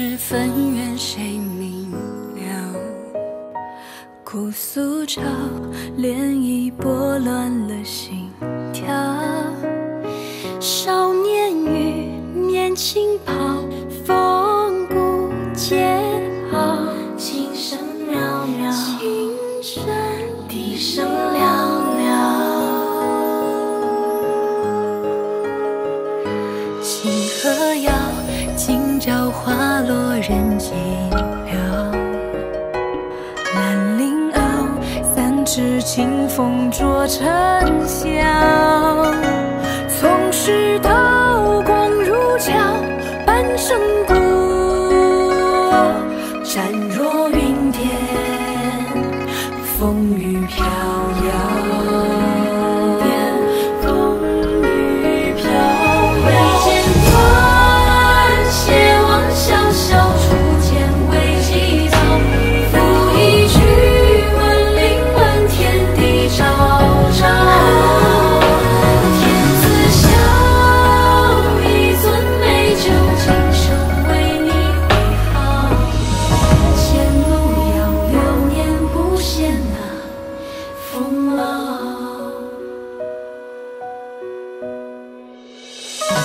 是分，缘谁明了？姑苏潮，涟漪拨乱了心跳。少年欲面轻抛，风骨皆傲。琴声渺渺，琴声笛声寥寥。星河遥，花落人寂寥。兰陵傲，三尺清风浊尘嚣。纵使刀光如鞘，半生孤，展若云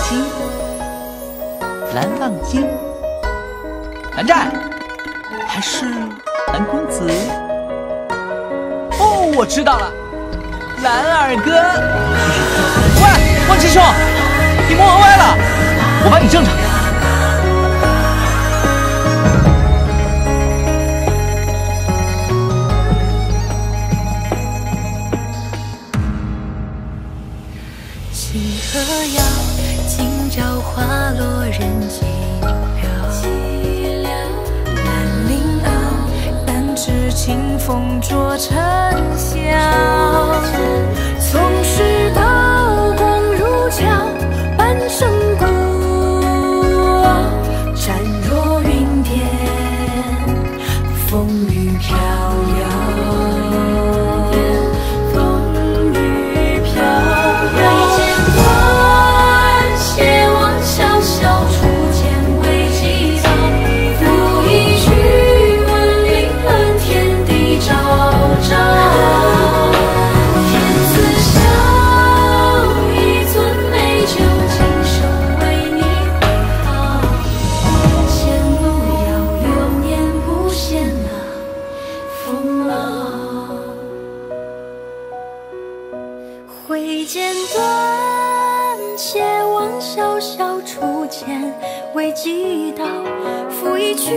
金，蓝忘机，蓝湛，还是蓝公子？哦，我知道了，蓝二哥。喂，汪师兄，你摸歪了，我帮你正正。星河遥，今朝花落人寂寥。兰陵傲，三尺清风浊尘嚣。挥剑断，且望潇潇，初见未及到。赋一句，